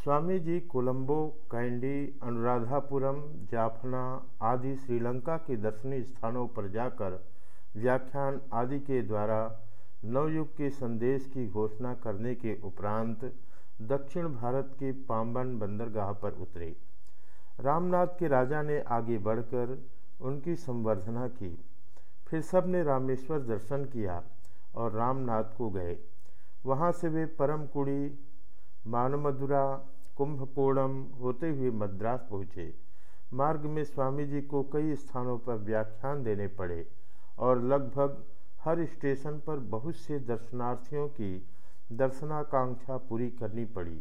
स्वामी जी कोलंबो, कैंडी, अनुराधापुरम, जाफना आदि श्रीलंका के दर्शनीय स्थानों पर जाकर व्याख्यान आदि के द्वारा नवयुग के संदेश की घोषणा करने के उपरांत दक्षिण भारत के पाम्बन बंदरगाह पर उतरे। रामनाथ के राजा ने आगे बढ़कर उनकी संवर्धना की। फिर सबने रामेश्वर दर्शन किया और रामनाथ को गए। वहाँ से वे परमकुड़ी, मानमधुरा कुंभकोणम होते हुए मद्रास पहुँचे। मार्ग में स्वामी जी को कई स्थानों पर व्याख्यान देने पड़े और लगभग हर स्टेशन पर बहुत से दर्शनार्थियों की दर्शनाकांक्षा पूरी करनी पड़ी।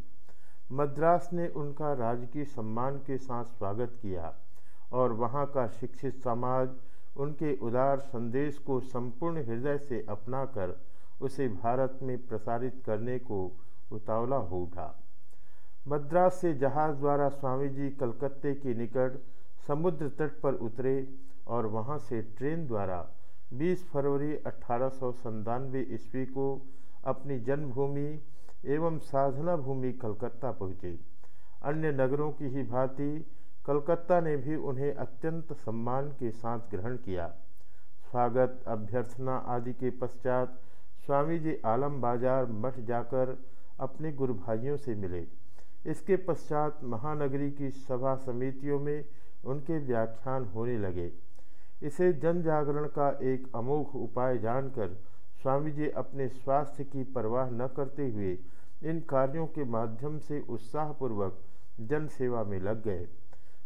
मद्रास ने उनका राजकीय सम्मान के साथ स्वागत किया और वहाँ का शिक्षित समाज उनके उदार संदेश को संपूर्ण हृदय से अपनाकर उसे भारत में प्रसारित करने को उतावला हो उठा। मद्रास से जहाज़ द्वारा स्वामी जी कलकत्ते के निकट समुद्र तट पर उतरे और वहाँ से ट्रेन द्वारा 20 फरवरी अठारह सौ ईस्वी को अपनी जन्मभूमि एवं साधना भूमि कलकत्ता पहुँचे। अन्य नगरों की ही भांति कलकत्ता ने भी उन्हें अत्यंत सम्मान के साथ ग्रहण किया। स्वागत, अभ्यर्थना आदि के पश्चात स्वामी जी आलम बाज़ार मठ जाकर अपने गुरु भाइयों से मिले। इसके पश्चात महानगरी की सभा समितियों में उनके व्याख्यान होने लगे। इसे जन जागरण का एक अमोघ उपाय जानकर स्वामी जी अपने स्वास्थ्य की परवाह न करते हुए इन कार्यों के माध्यम से उत्साहपूर्वक जन सेवा में लग गए।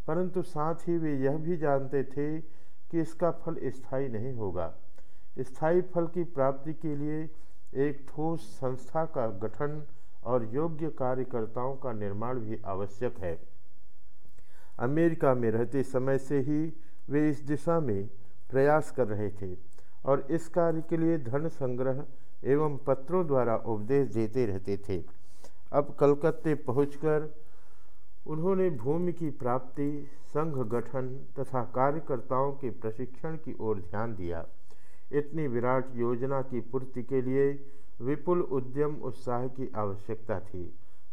परंतु साथ ही वे यह भी जानते थे कि इसका फल स्थायी नहीं होगा। स्थायी फल की प्राप्ति के लिए एक ठोस संस्था का गठन और योग्य कार्यकर्ताओं का निर्माण भी आवश्यक है। अमेरिका में रहते समय से ही वे इस दिशा में प्रयास कर रहे थे और इस कार्य के लिए धन संग्रह एवं पत्रों द्वारा उपदेश देते रहते थे। अब कलकत्ते पहुंचकर उन्होंने भूमि की प्राप्ति, संघ गठन तथा कार्यकर्ताओं के प्रशिक्षण की ओर ध्यान दिया। इतनी विराट योजना की पूर्ति के लिए विपुल उद्यम उत्साह की आवश्यकता थी,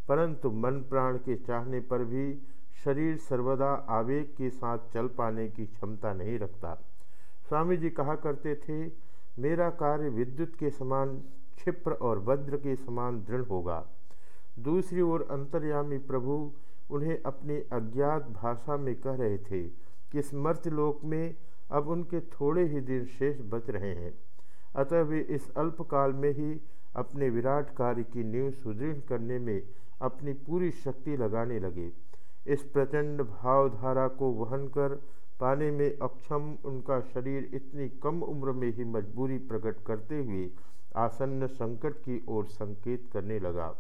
परंतु मन प्राण के चाहने पर भी शरीर सर्वदा आवेग के साथ चल पाने की क्षमता नहीं रखता। स्वामी जी कहा करते थे, मेरा कार्य विद्युत के समान, क्षिप्र और वज्र के समान दृढ़ होगा। दूसरी ओर अंतर्यामी प्रभु उन्हें अपनी अज्ञात भाषा में कह रहे थे कि इस मर्त्यलोक में अब उनके थोड़े ही दिन शेष बच रहे हैं। अतः वे इस अल्पकाल में ही अपने विराट कार्य की नींव सुदृढ़ करने में अपनी पूरी शक्ति लगाने लगे। इस प्रचंड भावधारा को वहन कर पाने में अक्षम उनका शरीर इतनी कम उम्र में ही मजबूरी प्रकट करते हुए आसन्न संकट की ओर संकेत करने लगा।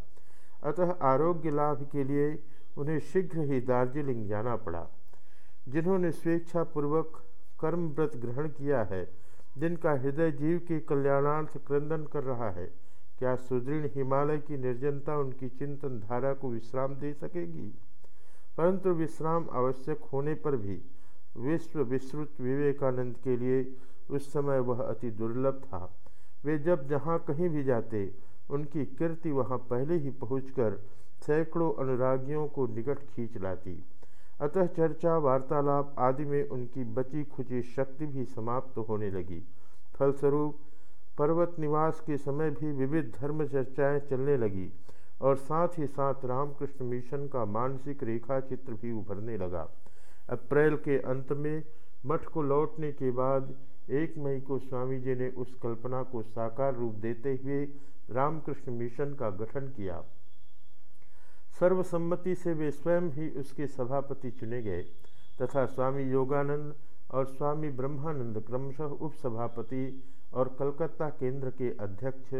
अतः आरोग्य लाभ के लिए उन्हें शीघ्र ही दार्जिलिंग जाना पड़ा, जिन्होंने स्वेच्छापूर्वक कर्म व्रत ग्रहण किया है, जिनका हृदय जीव के कल्याणार्थ क्रंदन कर रहा है। क्या सुदृढ़ हिमालय की निर्जनता उनकी चिंतन धारा को विश्राम दे सकेगी? परंतु विश्राम आवश्यक होने पर भी विश्व विश्रुत विवेकानंद के लिए उस समय वह अति दुर्लभ था। वे जब जहाँ कहीं भी जाते, उनकी कीर्ति वहाँ पहले ही पहुंचकर सैकड़ों अनुरागियों को निकट खींच लाती। अतः चर्चा, वार्तालाप आदि में उनकी बची खुची शक्ति भी समाप्त होने लगी। फलस्वरूप पर्वत निवास के समय भी विविध धर्म चर्चाएँ चलने लगी और साथ ही साथ रामकृष्ण मिशन का मानसिक रेखा चित्र भी उभरने लगा। अप्रैल के अंत में मठ को लौटने के बाद एक मई को स्वामी जी ने उस कल्पना को साकार रूप देते हुए रामकृष्ण मिशन का गठन किया। सर्वसम्मति से वे स्वयं ही उसके सभापति चुने गए तथा स्वामी योगानंद और स्वामी ब्रह्मानंद क्रमशः उपसभापति और कलकत्ता केंद्र के अध्यक्ष,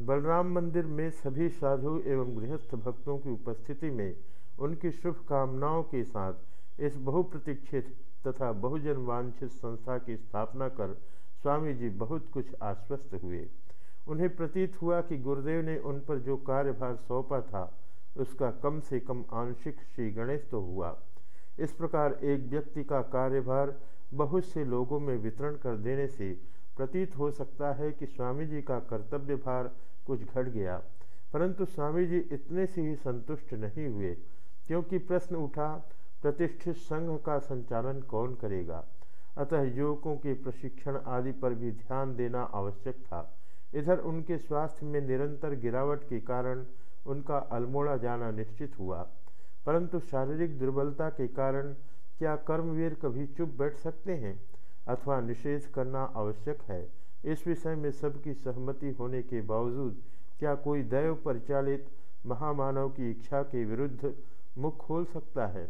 बलराम मंदिर में सभी साधु एवं गृहस्थ भक्तों की उपस्थिति में उनकी शुभकामनाओं के साथ इस बहुप्रतीक्षित तथा बहुजन वांछित संस्था की स्थापना कर स्वामी जी बहुत कुछ आश्वस्त हुए। उन्हें प्रतीत हुआ कि गुरुदेव ने उन पर जो कार्यभार सौंपा था, उसका कम से कम आंशिक श्री गणेश तो हुआ। इस प्रकार एक व्यक्ति का कार्यभार बहुत से लोगों में वितरण कर देने से प्रतीत हो सकता है कि स्वामी जी का कर्तव्य भार कुछ घट गया, परंतु स्वामी जी इतने से ही संतुष्ट नहीं हुए, क्योंकि प्रश्न उठा, प्रतिष्ठित संघ का संचालन कौन करेगा? अतः युवकों के प्रशिक्षण आदि पर भी ध्यान देना आवश्यक था। इधर उनके स्वास्थ्य में निरंतर गिरावट के कारण उनका अल्मोड़ा जाना निश्चित हुआ, परंतु शारीरिक दुर्बलता के कारण क्या कर्मवीर कभी चुप बैठ सकते हैं? अथवा निषेध करना आवश्यक है। इस विषय में सबकी सहमति होने के बावजूद, क्या कोई दैव परिचालित महामानव की इच्छा के विरुद्ध मुख खोल सकता है?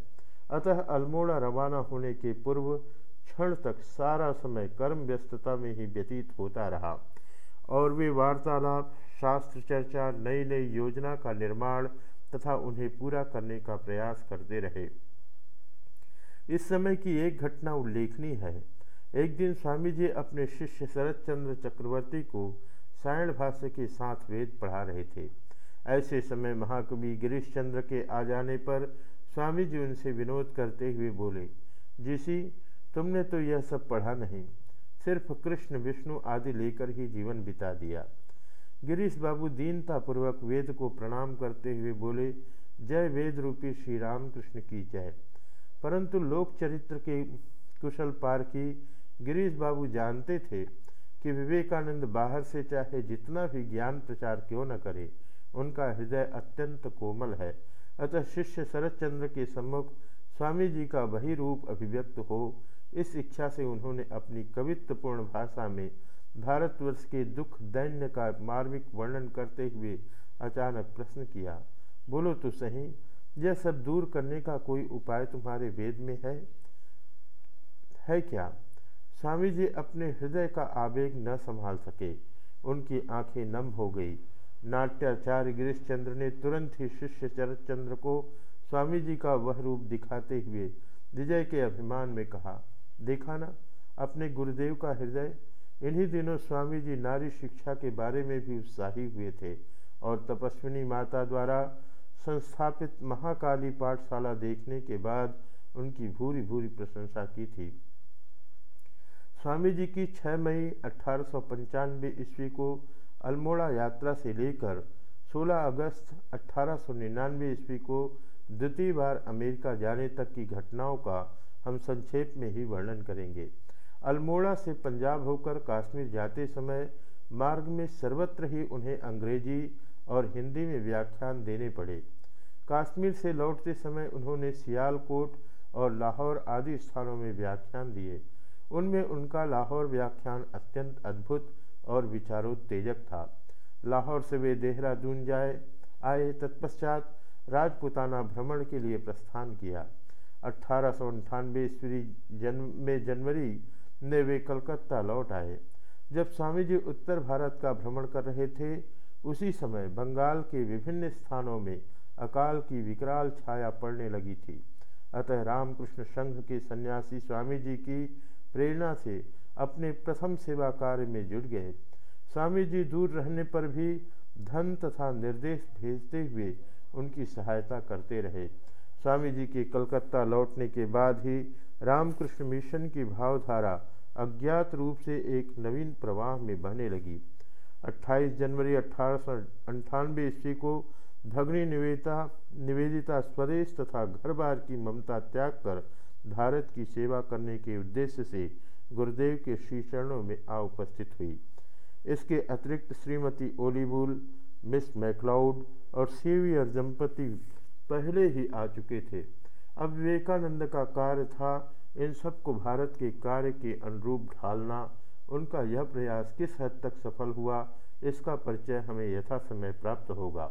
अतः अल्मोड़ा रवाना होने के पूर्व क्षण तक सारा समय कर्म व्यस्तता में ही व्यतीत होता रहा और वे वार्तालाप, शास्त्र चर्चा नई नई योजना का निर्माण तथा उन्हें पूरा करने का प्रयास करते रहे। इस समय की एक घटना उल्लेखनीय है। एक दिन स्वामी जी अपने शिष्य शरद चंद्र चक्रवर्ती को सायण भाष्य के साथ वेद पढ़ा रहे थे। ऐसे समय महाकवि गिरीश चंद्र के आ जाने पर स्वामी जी उनसे विनोद करते हुए बोले, जिसी, तुमने तो यह सब पढ़ा नहीं, सिर्फ़ कृष्ण, विष्णु आदि लेकर ही जीवन बिता दिया गिरीश बाबू दीनतापूर्वक वेद को प्रणाम करते हुए बोले, जय वेद रूपी श्री राम कृष्ण की जय। परंतु लोक चरित्र के कुशल पार की गिरीश बाबू जानते थे कि विवेकानंद बाहर से चाहे जितना भी ज्ञान प्रचार क्यों न करे, उनका हृदय अत्यंत कोमल है। अतः शिष्य शरद चंद्र के सम्मुख स्वामी जी का वही रूप अभिव्यक्त हो, इस इच्छा से उन्होंने अपनी कवित्वपूर्ण भाषा में भारतवर्ष के दुख, दैन्य का मार्मिक वर्णन करते हुए अचानक प्रश्न किया, बोलो तो सही, यह सब दूर करने का कोई उपाय तुम्हारे वेद में है? है क्या? स्वामी जी अपने हृदय का आवेग न संभाल सके। उनकी आँखें नम हो गई। नाट्याचार्य गिरीश चंद्र ने तुरंत ही शिष्य शरद चंद्र को स्वामी जी का वह रूप दिखाते हुए विजय के अभिमान में कहा, देखा ना, अपने गुरुदेव का हृदय। इन्हीं दिनों स्वामी जी नारी शिक्षा के बारे में भी उत्साही हुए थे और तपस्विनी माता द्वारा संस्थापित महाकाली पाठशाला देखने के बाद उनकी भूरी भूरी प्रशंसा की थी। स्वामी जी की 6 मई अठारह ईस्वी को अल्मोड़ा यात्रा से लेकर 16 अगस्त अठारह ईस्वी को द्वितीय बार अमेरिका जाने तक की घटनाओं का हम संक्षेप में ही वर्णन करेंगे। अल्मोड़ा से पंजाब होकर कश्मीर जाते समय मार्ग में सर्वत्र ही उन्हें अंग्रेज़ी और हिंदी में व्याख्यान देने पड़े। कश्मीर से लौटते समय उन्होंने सियालकोट और लाहौर आदि स्थानों में व्याख्यान दिए। उनमें उनका लाहौर व्याख्यान अत्यंत अद्भुत और विचारोत्तेजक था। लाहौर से वे देहरादून जाए, आए, तत्पश्चात राजपुताना भ्रमण के लिए प्रस्थान किया। अठारह सौ अंठानवे ईस्वी जन, में जनवरी में वे कलकत्ता लौट आए। जब स्वामी जी उत्तर भारत का भ्रमण कर रहे थे, उसी समय बंगाल के विभिन्न स्थानों में अकाल की विकराल छाया पड़ने लगी थी। अतः रामकृष्ण संघ के सन्यासी स्वामी जी की प्रेरणा से अपने प्रथम सेवा कार्य में जुट गए। स्वामी जी दूर रहने पर भी धन तथा निर्देश भेजते हुए उनकी सहायता करते रहे। स्वामी जी के कलकत्ता लौटने के बाद ही रामकृष्ण मिशन की भावधारा अज्ञात रूप से एक नवीन प्रवाह में बहने लगी। 28 जनवरी अठारह ईस्वी को भगनी निवेदिता निवेदिता स्वदेश तथा घर बार की ममता त्याग कर भारत की सेवा करने के उद्देश्य से गुरुदेव के श्री चरणों में आ उपस्थित हुई। इसके अतिरिक्त Shrimati Ole Bull, Miss MacLeod और सेवियर दंपति पहले ही आ चुके थे। अब विवेकानंद का कार्य था इन सबको भारत के कार्य के अनुरूप ढालना। उनका यह प्रयास किस हद तक सफल हुआ, इसका परिचय हमें यथा समय प्राप्त होगा।